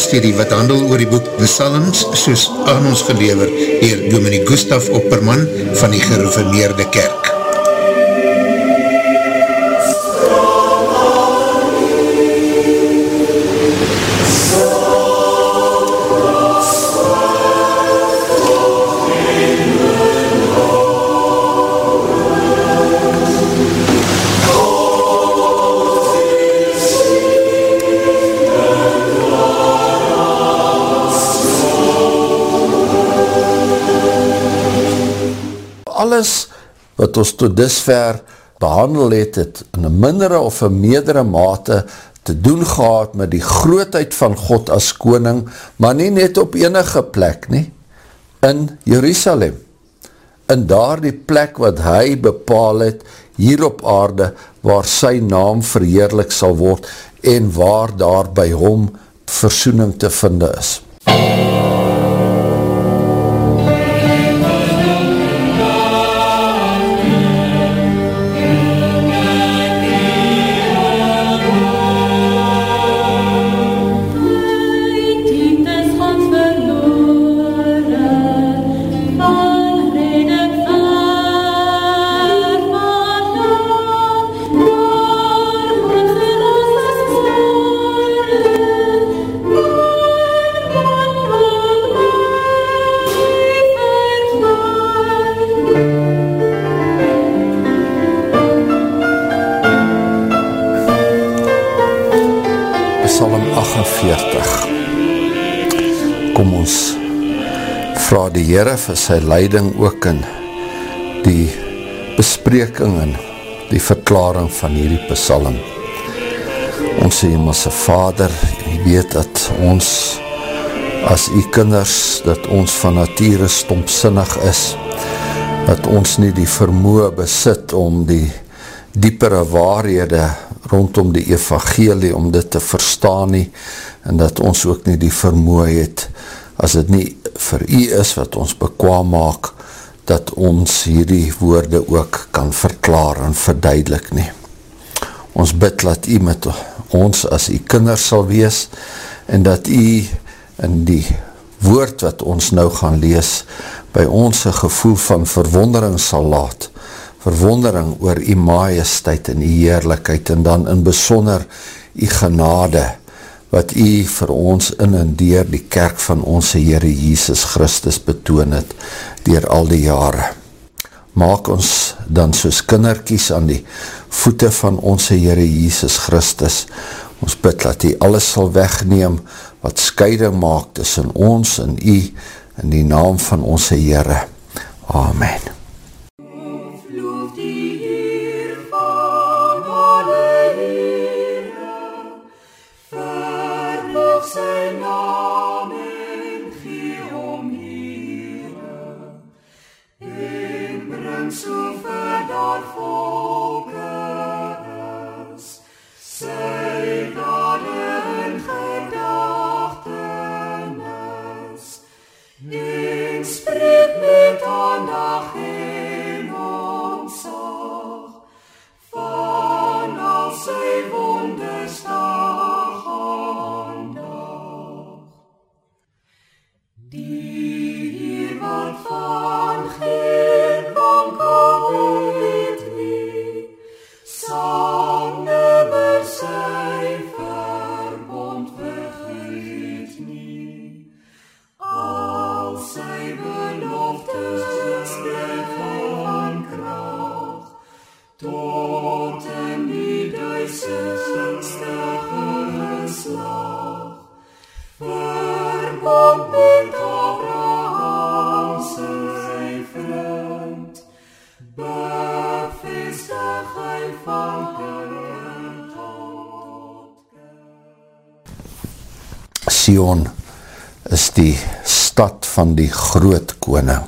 bybelstudie wat handel oor die boek The Psalms soos aan ons gelever dier Dominique Gustaf Opperman van die gereformeerde kerk. Wat ons tot disver behandel het, het in een mindere of een meerdere mate te doen gehad met die grootheid van God as koning, maar nie net op enige plek nie, in Jerusalem. In daar die plek wat hy bepaal het, hier op aarde, waar sy naam verheerlik sal word, en waar daar by hom versoening te vinde is. MUZIEK Heere vir sy leiding ook in die bespreking en die verklaring van hierdie psalm. Ons sê hemelse Vader, jy weet dat ons as die kinders, dat ons van nature stompsinnig is, dat ons nie die vermoe besit om die diepere waarhede rondom die evangelie, om dit te verstaan nie, en dat ons ook nie die vermoe het, as het nie vir u is wat ons bekwaam maak, dat ons hierdie woorde ook kan verklaar en verduidelik nie. Ons bid dat u met ons as u kinders sal wees, en dat u in die woord wat ons nou gaan lees, by ons een gevoel van verwondering sal laat, verwondering oor u majesteit en u heerlijkheid, en dan in besonder u genade, wat u vir ons in en dier die kerk van onze Heere Jesus Christus betoon het, dier al die jare. Maak ons dan soos kinderkies aan die voete van onze Heere Jesus Christus. Ons bid dat u alles sal wegneem wat scheiding maak tussen ons en u in die naam van onze Heere. Amen. Sion is die stad van die groot koning.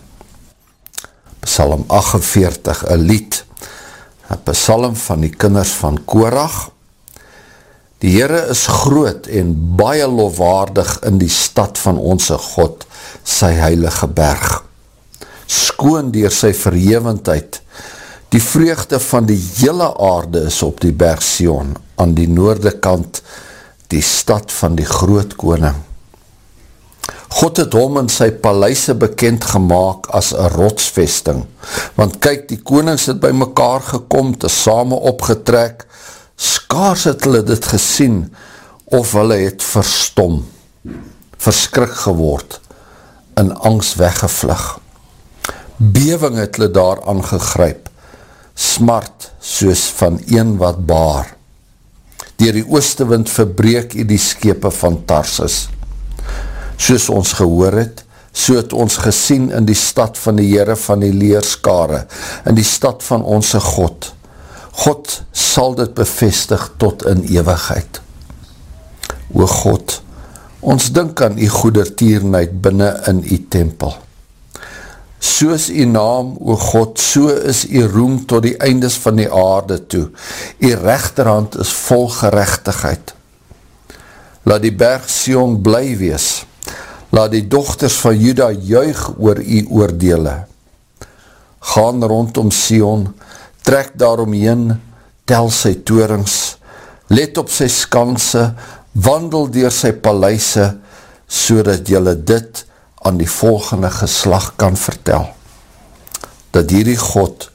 Psalm 48, een lied, een psalm van die kinders van Korach. Die Heere is groot en baie lofwaardig in die stad van onze God, sy heilige berg. Skoon dier sy verhevendheid, die vreugde van die hele aarde is op die berg Sion, aan die noorde kant die stad van die groot koning. God het hom in sy paleise bekend gemaakt as een rotsvesting, want kyk, die konings het by mekaar gekom, te same opgetrek, skaars het hulle dit gesien, of hulle het verstom, verskrik geword, in angst weggevlug. Bewing het hulle daar aangegryp, smart soos van een wat baar. Dier die oostewind verbreek hy die skepe van Tarsus. Soos ons gehoor het, so het ons gesien in die stad van die Heere van die leerskare, in die stad van onse God. God sal dit bevestig tot in ewigheid. O God, ons dink aan die goedertierenheid binnen in die tempel soos die naam, o God, so is die roem tot die eindes van die aarde toe. Die rechterhand is vol gerechtigheid. Laat die berg Sion bly wees. Laat die dochters van Juda juig oor die oordele. Gaan rondom Sion, trek daaromheen, tel sy toerings, let op sy skanse, wandel dier sy paleise, so dat jylle dit aan die volgende geslag kan vertel, dat hierdie God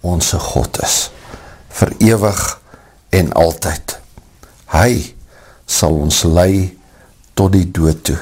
onze God is, verewig en altyd. Hy sal ons lei tot die dood toe.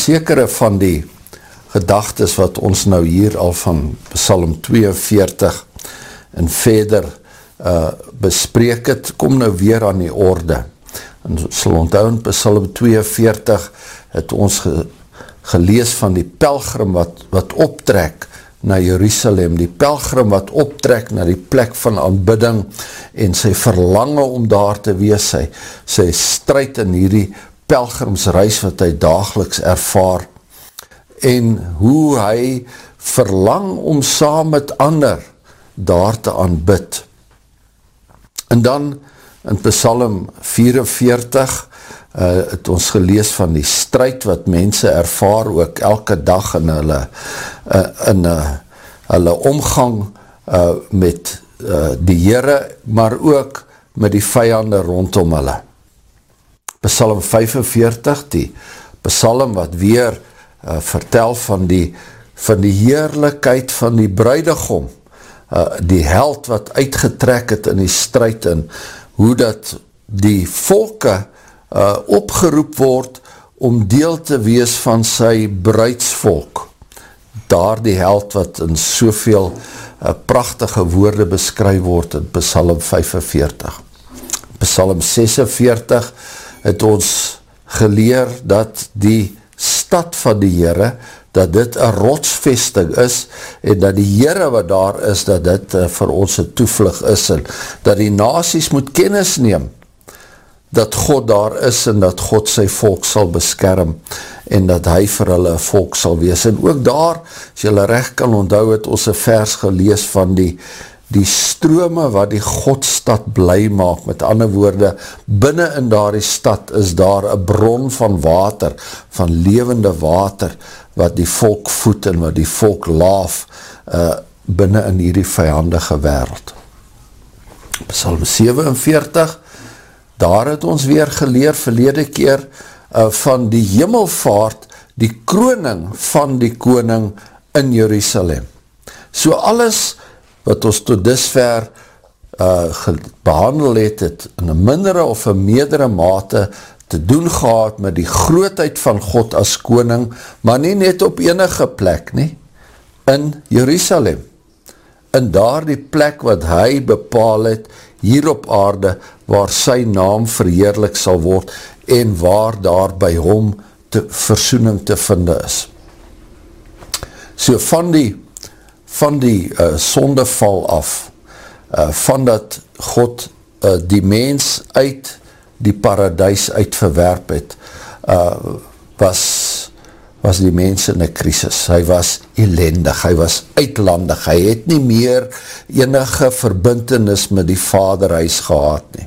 Sekere van die gedagtes wat ons nou hier al van Psalm 42 en verder uh, bespreek het, kom nou weer aan die orde. En sal onthou in Psalm 42 het ons ge, gelees van die pelgrim wat, wat optrek na Jerusalem, die pelgrim wat optrek na die plek van aanbidding en sy verlange om daar te wees, sy, sy strijd in hierdie pelgrimsreis wat hy dageliks ervaar en hoe hy verlang om saam met ander daar te aanbid. En dan in Psalm 44 uh, het ons gelees van die strijd wat mense ervaar ook elke dag in hulle, uh, in, uh, hulle omgang uh, met uh, die Heere, maar ook met die vijande rondom hulle. Psalm 45, die psalm wat weer uh, vertel van die van die heerlijkheid van die bruidegom, uh, die held wat uitgetrek het in die strijd en hoe dat die volke uh, opgeroep word om deel te wees van sy bruidsvolk. Daar die held wat in soveel uh, prachtige woorde beskryf word in Psalm 45. Psalm 46 het ons geleer dat die stad van die Heere, dat dit een rotsvesting is en dat die Heere wat daar is, dat dit uh, vir ons een toevlug is en dat die nasies moet kennis neem dat God daar is en dat God sy volk sal beskerm en dat hy vir hulle volk sal wees. En ook daar, as jylle recht kan onthou het ons een vers gelees van die die strome wat die Godstad bly maak, met ander woorde, binnen in daar die stad is daar een bron van water, van levende water, wat die volk voed en wat die volk laaf uh, binnen in hierdie vijandige wereld. Psalm 47, daar het ons weer geleer verlede keer uh, van die hemelvaart, die kroning van die koning in Jerusalem. So alles wat ons tot disver uh, behandel het, het in een mindere of een meerdere mate te doen gehad met die grootheid van God as koning, maar nie net op enige plek nie, in Jerusalem. In daar die plek wat hy bepaal het, hier op aarde, waar sy naam verheerlik sal word, en waar daar by hom te, versoening te vinde is. So van die van die uh, sondeval af, uh, van dat God uh, die mens uit die paradijs uit verwerp het, uh, was, was die mens in een krisis. Hy was elendig, hy was uitlandig, hy het nie meer enige verbintenis met die vaderhuis gehad nie.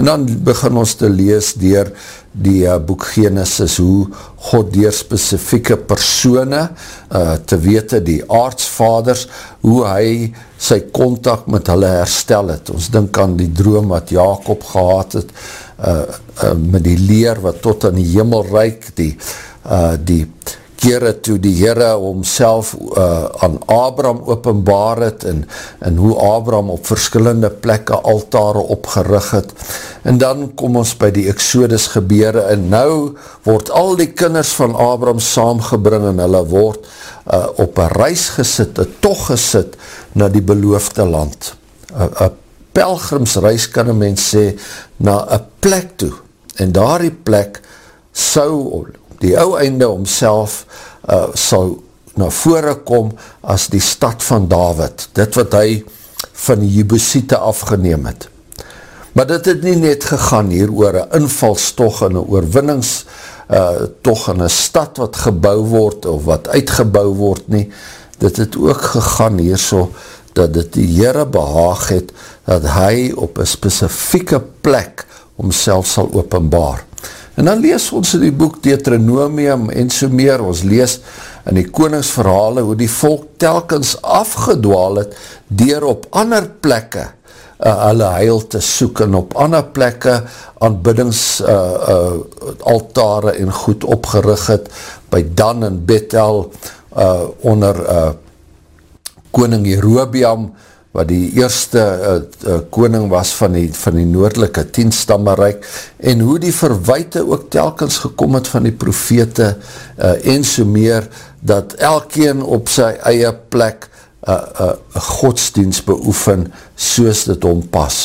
En dan begin ons te lees dier die uh, boek Genesis, hoe God dier specifieke persone, uh, te wete die aardsvaders, hoe hy sy contact met hulle herstel het. Ons dink aan die droom wat Jacob gehad het, uh, uh, met die leer wat tot in die hemel reik, die, uh, die kere toe die Heere homself uh, aan Abraham openbaar het en, en hoe Abraham op verskillende plekke altare opgerig het en dan kom ons by die Exodus gebeuren en nou word al die kinders van Abraham saamgebring en hulle word uh, op een reis gesit, een toch gesit na die beloofde land. Een pelgrimsreis kan een mens sê na een plek toe en daar die plek sou die ou einde omself uh, sal na vore kom as die stad van David, dit wat hy van die Jebusite afgeneem het. Maar dit het nie net gegaan hier oor een invalstog en een oorwinningstog uh, in een stad wat gebouw word of wat uitgebouw word nie, dit het ook gegaan hier so, dat dit die Heere behaag het, dat hy op een specifieke plek omself sal openbaar. En dan lees ons in die boek Deuteronomium en so meer, ons lees in die koningsverhale hoe die volk telkens afgedwaal het dier op ander plekke uh, hulle heil te soek en op ander plekke aanbiddings uh, uh, altare en goed opgerig het by Dan en Bethel uh, onder uh, koning Jerobiam wat die eerste uh, uh, koning was van die, van die noordelike tienstammerijk, en hoe die verwijte ook telkens gekom het van die profete, uh, en so meer, dat elkeen op sy eie plek uh, uh, godsdienst beoefen, soos dit ompas.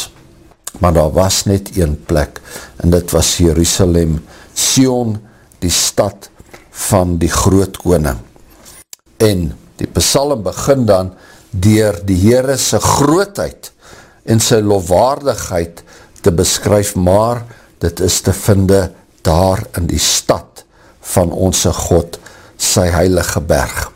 Maar daar was net een plek, en dit was Jerusalem, Sion, die stad van die groot koning. En die psalm begin dan, dier die Heere sy grootheid en sy lofwaardigheid te beskryf, maar dit is te vinde daar in die stad van onse God, sy heilige berg.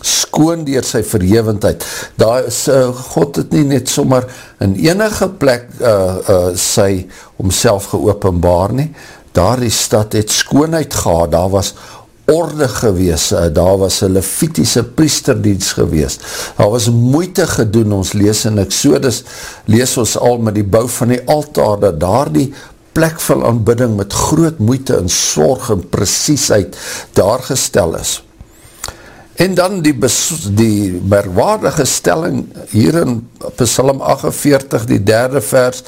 Skoon dier sy verhevendheid, daar is uh, God het nie net sommer in enige plek uh, uh, sy omself geopenbaar nie, daar die stad het skoonheid gehad, daar was orde gewees, eh, daar was een levitiese priesterdienst gewees, daar was moeite gedoen, ons lees in Exodus, lees ons al met die bouw van die altaar, dat daar die plek van aanbidding met groot moeite en sorg en preciesheid daar gestel is. En dan die, die merwaardige stelling hier in Psalm 48, die derde vers,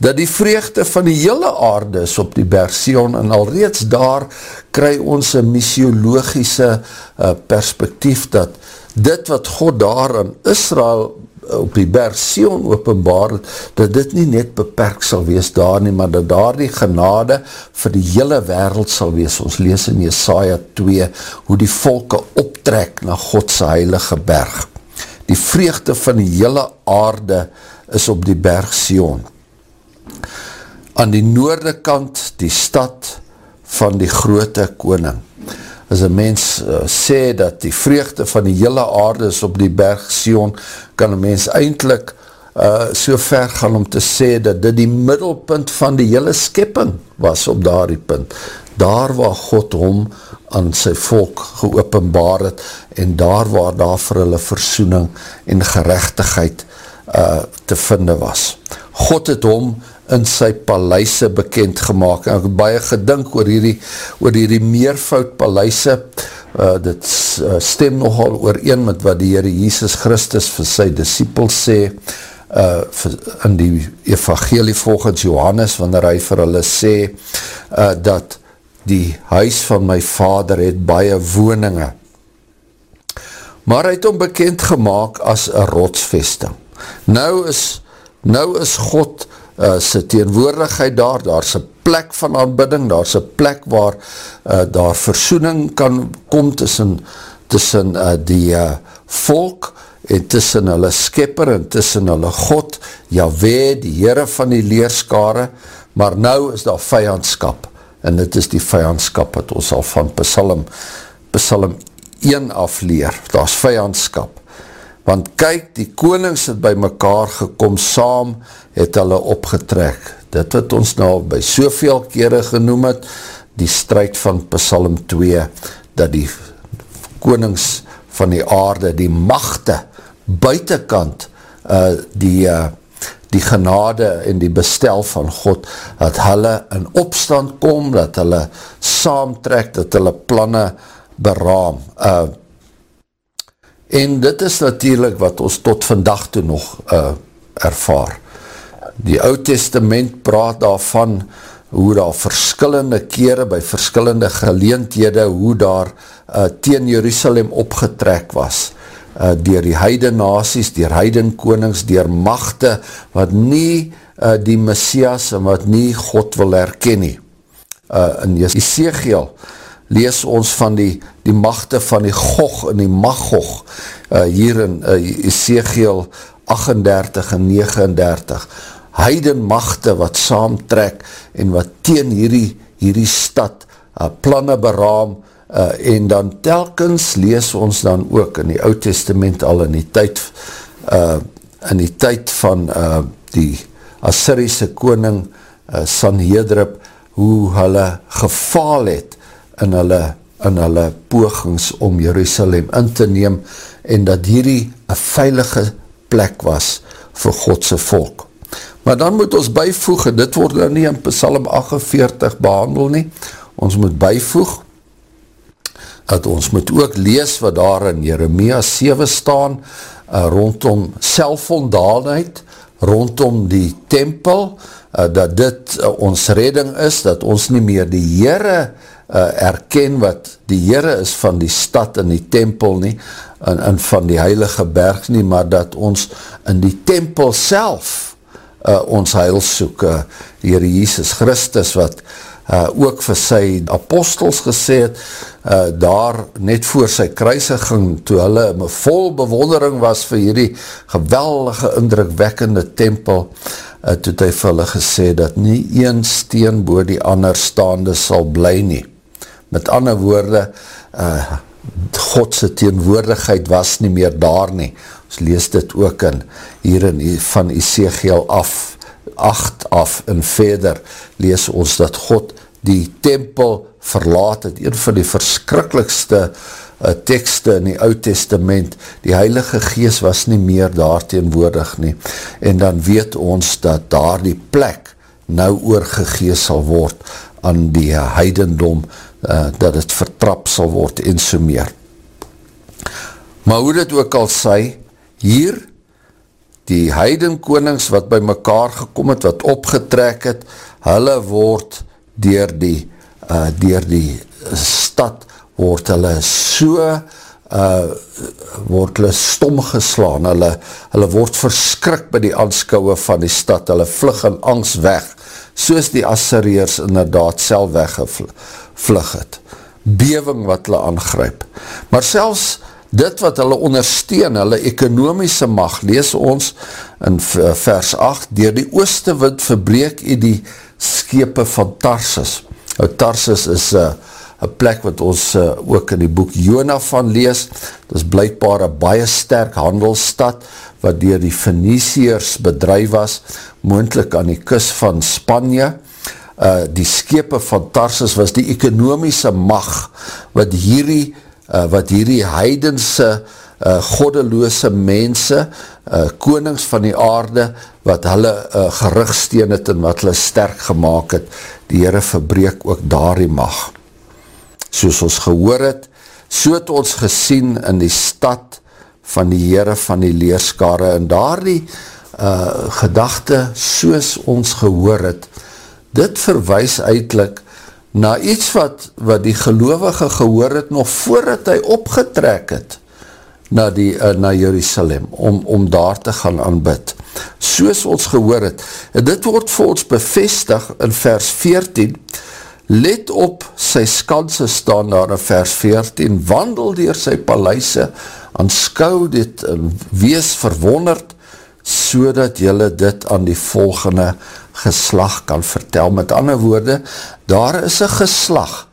dat die vreugde van die hele aarde is op die berg Sion en alreeds daar kry ons een missiologische uh, perspektief dat dit wat God daar in Israel uh, op die berg Sion openbaar, dat dit nie net beperk sal wees daar nie, maar dat daar die genade vir die hele wereld sal wees. Ons lees in Jesaja 2 hoe die volke optrek na Godse heilige berg. Die vreugde van die hele aarde is op die berg Sion aan die noorde kant die stad van die grote koning. As een mens uh, sê dat die vreugde van die hele aarde is op die berg Sion, kan een mens eindelijk uh, so ver gaan om te sê dat dit die middelpunt van die hele skepping was op daar die punt. Daar waar God hom aan sy volk geopenbaar het en daar waar daar vir hulle versoening en gerechtigheid uh, te vinde was. God het hom in sy paleise bekend gemaakt. En ek het baie gedink oor hierdie, oor hierdie meervoud paleise. Uh, dit uh, stem nogal oor een met wat die Heere Jesus Christus vir sy disciples sê uh, in die evangelie volgens Johannes, wanneer hy vir hulle sê uh, dat die huis van my vader het baie woninge. Maar hy het hom bekend gemaakt as een rotsvesting. Nou is, nou is God uh, sy teenwoordigheid daar, daar een plek van aanbidding, daar een plek waar uh, daar versoening kan kom tussen, tussen uh, die uh, volk en tussen hulle skepper en tussen hulle God, Yahweh, die Heere van die leerskare, maar nou is daar vijandskap en dit is die vijandskap wat ons al van Psalm, Psalm 1 afleer, daar is vijandskap want kyk, die konings het by mekaar gekom saam, het hulle opgetrek. Dit wat ons nou by soveel kere genoem het, die strijd van Psalm 2, dat die konings van die aarde, die machte, buitenkant, uh, die, uh, die genade en die bestel van God, dat hulle in opstand kom, dat hulle saamtrek, dat hulle planne beraam. Uh, En dit is natuurlijk wat ons tot vandag toe nog uh, ervaar. Die Oud Testament praat daarvan hoe daar verskillende kere by verskillende geleenthede hoe daar uh, teen Jerusalem opgetrek was uh, dier die heide nasies, dier heiden konings, dier machte wat nie uh, die Messias en wat nie God wil herken nie. Uh, in Ezekiel lees ons van die, die machte van die Gog en die Magog uh, hier in uh, Ezekiel 38 en 39 heiden machte wat saamtrek en wat teen hierdie, hierdie stad uh, planne beraam uh, en dan telkens lees ons dan ook in die oud testament al in die tyd uh, in die tyd van uh, die Assyriese koning uh, Sanhedrip hoe hulle gefaal het in hulle, in hulle pogings om Jerusalem in te neem en dat hierdie een veilige plek was vir Godse volk. Maar dan moet ons bijvoeg, en dit word nou nie in Psalm 48 behandel nie, ons moet bijvoeg, dat ons moet ook lees wat daar in Jeremia 7 staan, uh, rondom selfondaanheid, rondom die tempel, uh, dat dit uh, ons redding is, dat ons nie meer die Heere uh, erken wat die Heere is van die stad en die tempel nie, en, en van die heilige berg nie, maar dat ons in die tempel self uh, ons heil soek, uh, Heere Jesus Christus, wat uh, ook vir sy apostels gesê het, uh, daar net voor sy kruisiging, toe hulle vol bewondering was vir hierdie geweldige indrukwekkende tempel, uh, toe het hy vir hulle gesê, dat nie een steen boor die ander staande sal bly nie. Met ander woorde, uh, Godse teenwoordigheid was nie meer daar nie. Ons lees dit ook in, hier in, van Ezekiel af, 8 af en verder, lees ons dat God die tempel verlaat het, een van die verskrikkelijkste uh, tekste in die oud testament, die heilige gees was nie meer daar teenwoordig nie, en dan weet ons dat daar die plek nou oorgegees sal word aan die heidendom, uh, dat het vertrap sal word en so meer. Maar hoe dit ook al sê, hier, die heidenkonings wat by mekaar gekom het, wat opgetrek het, hulle word dier die, uh, dier die stad, word hulle so, uh, word hulle stom geslaan, hulle, hulle word verskrik by die aanskouwe van die stad, hulle vlug in angst weg, soos die Assyriërs inderdaad self weggevlug het. Bewing wat hulle aangryp. Maar selfs dit wat hulle ondersteun, hulle ekonomiese mag, lees ons in vers 8, dier die ooste wind verbreek hy die skepe van Tarsus. Nou Tarsus is uh, een plek wat ons uh, ook in die boek Jona van lees, dit is blijkbaar een baie sterk handelsstad, wat dier die Venetiërs bedrijf was, moendlik aan die kus van Spanje, uh, die skepe van Tarsus was die ekonomiese mag, wat hierdie uh, wat hierdie heidense uh, goddeloose mense, uh, konings van die aarde, wat hulle uh, gerigsteen het en wat hulle sterk gemaakt het, die Heere verbreek ook daar die mag. Soos ons gehoor het, so het ons gesien in die stad van die Heere van die leerskare en daar die uh, gedachte soos ons gehoor het, dit verwijs eindelijk na iets wat, wat die gelovige gehoor het nog voordat hy opgetrek het na, die, uh, na Jerusalem om, om daar te gaan aanbid. Soos ons gehoor het. En dit word vir ons bevestig in vers 14. Let op sy skanse staan daar in vers 14. Wandel dier sy paleise, aanskou dit en wees verwonderd, so dat jylle dit aan die volgende geslag kan vertel. Met ander woorde, daar is een geslag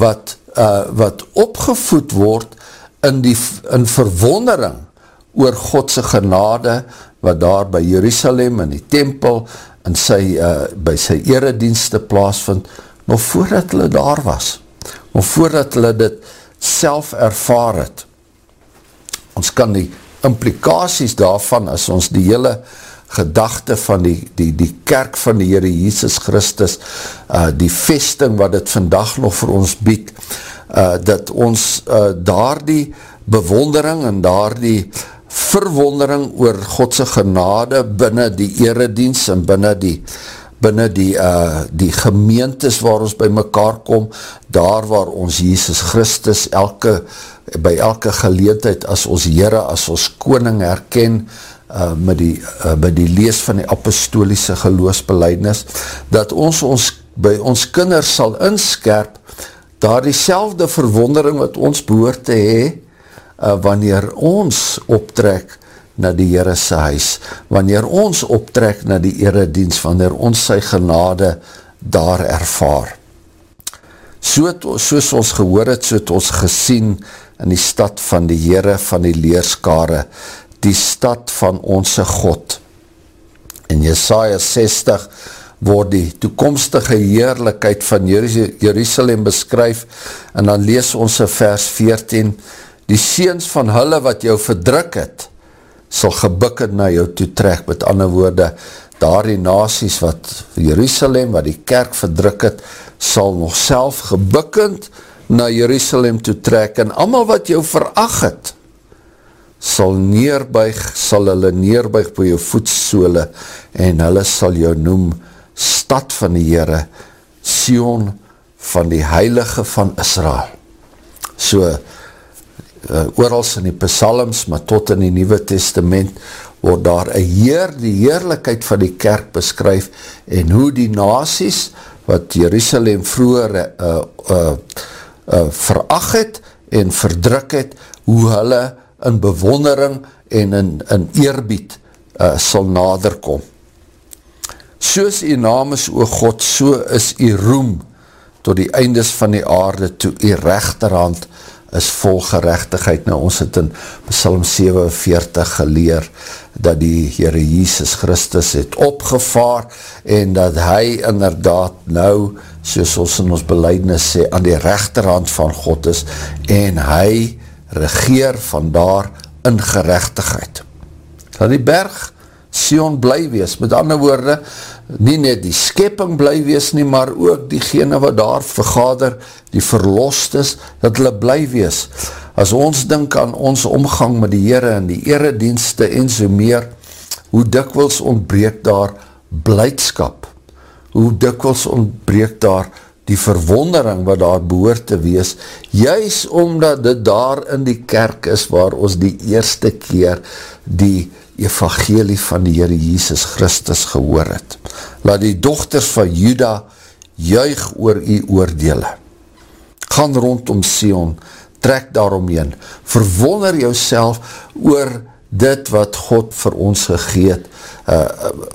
wat, uh, wat opgevoed word in, die, in verwondering oor Godse genade, wat daar by Jerusalem in die tempel en sy, uh, by sy eredienste plaasvind, nog voordat hulle daar was, nog voordat hulle dit self ervaar het. Ons kan die implikaties daarvan, as ons die hele gedachte van die, die, die kerk van die Heere Jesus Christus, uh, die vesting wat het vandag nog vir ons bied, uh, dat ons uh, daar die bewondering en daar die verwondering oor Godse genade binnen die eredienst en binnen die binnen die, uh, die gemeentes waar ons by mekaar kom, daar waar ons Jesus Christus elke, by elke geleedheid as ons Heere, as ons koning herken, uh, met, die, uh, met die lees van die apostoliese geloosbeleidnis, dat ons, ons by ons kinders sal inskerp, daar die selfde verwondering wat ons behoort te hee, uh, wanneer ons optrek na die Heerese huis, wanneer ons optrek na die eredienst, wanneer ons sy genade daar ervaar. So het, soos ons gehoor het, so het ons gesien in die stad van die Heere van die leerskare, die stad van onze God. In Jesaja 60 word die toekomstige heerlijkheid van Jerusalem beskryf en dan lees ons in vers 14 die seens van hulle wat jou verdruk het sal gebukkend na jou toe trek met ander woorde daar die nasies wat Jerusalem wat die kerk verdruk het sal nog self gebukkend na Jerusalem toe trek en amal wat jou veracht het sal neerbuig, sal hulle neerbuig by jou voetsole en hulle sal jou noem stad van die Heere, Sion van die Heilige van Israel. So, uh, oorals in die psalms, maar tot in die Nieuwe Testament, word daar een heer, die heerlijkheid van die kerk beskryf en hoe die nasies, wat Jerusalem vroeger uh, uh, uh, veracht het en verdruk het, hoe hulle in bewondering en in, in eerbied uh, sal naderkom. Soos die naam is, o God, so is die roem tot die eindes van die aarde, toe die rechterhand is vol gerechtigheid. Nou, ons het in Psalm 47 geleer, dat die Heere Jesus Christus het opgevaar, en dat hy inderdaad nou, soos ons in ons beleidnis sê, aan die rechterhand van God is, en hy regeer vandaar in gerechtigheid. Dat die berg Sion bly wees, met ander woorde, nie net die skepping bly wees nie, maar ook diegene wat daar vergader, die verlost is, dat hulle bly wees. As ons denk aan ons omgang met die Heere en die eredienste en so meer, hoe dikwils ontbreek daar blijdskap, hoe dikwils ontbreek daar die verwondering wat daar behoor te wees, juist omdat dit daar in die kerk is waar ons die eerste keer die evangelie van die Heere Jesus Christus gehoor het. Laat die dochters van Juda juig oor die oordele. Gaan rondom Sion, trek daaromheen, verwonder jou oor dit wat God vir ons gegeet, uh,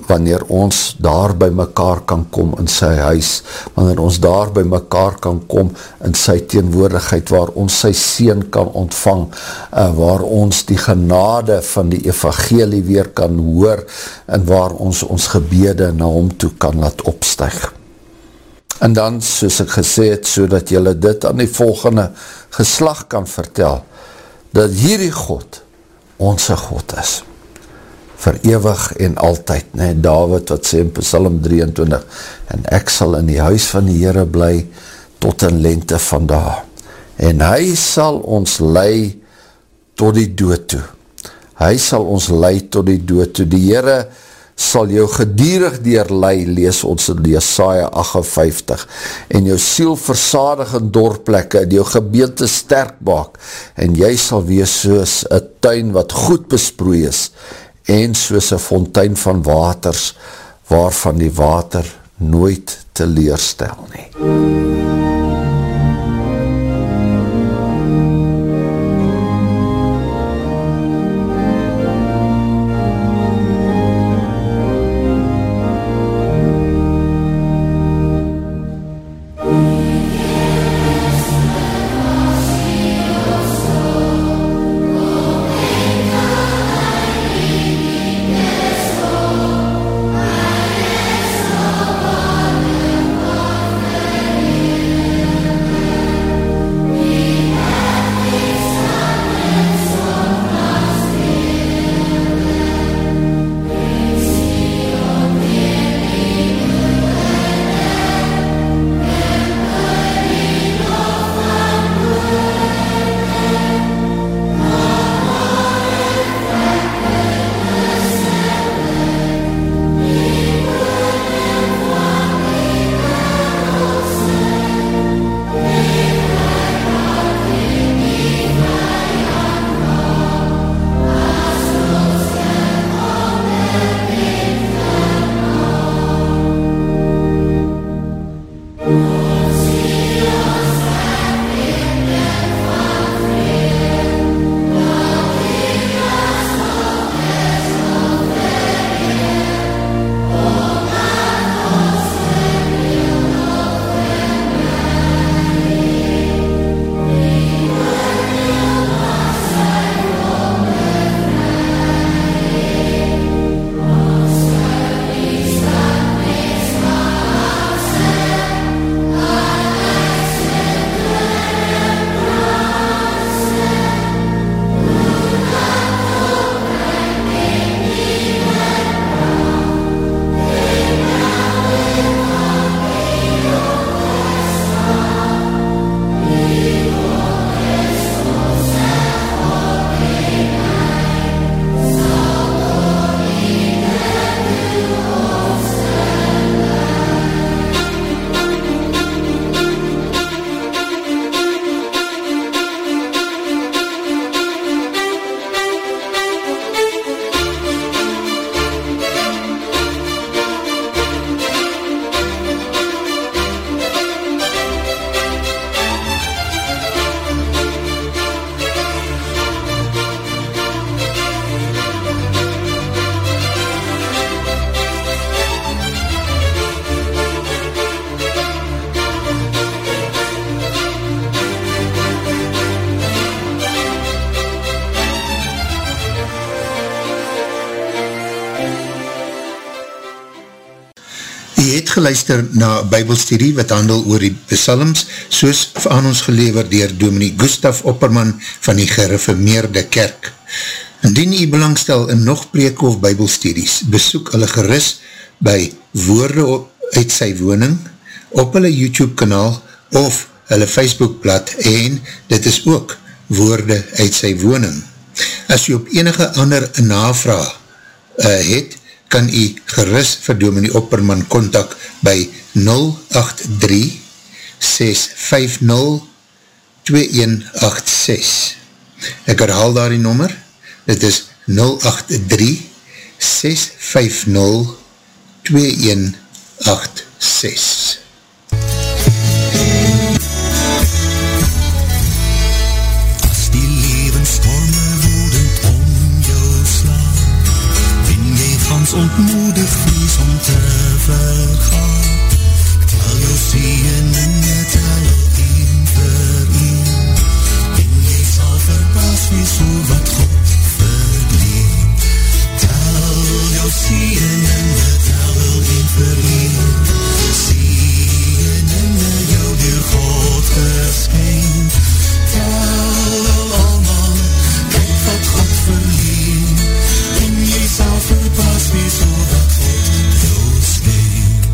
wanneer ons daar by mekaar kan kom in sy huis, wanneer ons daar by mekaar kan kom in sy teenwoordigheid, waar ons sy seen kan ontvang, uh, waar ons die genade van die evangelie weer kan hoor, en waar ons ons gebede na hom toe kan laat opstijg. En dan, soos ek gesê het, so dat jylle dit aan die volgende geslag kan vertel, dat hierdie God onze God is, vir ewig en altyd, nee, David wat sê in Psalm 23, en ek sal in die huis van die Heere bly, tot in lente van daar, en hy sal ons lei tot die dood toe, hy sal ons lei tot die dood toe, die Heere sal jou gedierig deurlei, lees ons in Jesaja 58, en jou siel versadig in dorplekke, en jou gebeente sterk maak, en jy sal wees soos een tuin wat goed besproei is, en soos een fontein van waters, waarvan die water nooit teleerstel nie. MUZIEK geluister na bybelstudie wat handel oor die psalms, soos aan ons gelever dier Dominique Gustaf Opperman van die gereformeerde kerk. Indien jy belangstel in nog preek of bybelstudies, besoek hulle geris by woorde uit sy woning, op hulle YouTube kanaal of hulle Facebookblad en dit is ook woorde uit sy woning. As jy op enige ander navraag uh, het, kan jy geris vir Dominie Opperman kontak by 083 650 2186 Ek herhaal daar die nommer, dit is 083 650 2186 ons ontmoedig vries om te vergaan. Tel jou sien en jy tel al een vir een. En jy sal verbaas wie so wat God verdien. Tel jou sien en jy tel al een vir een. Sien en jy jou door God geskeen. souvent.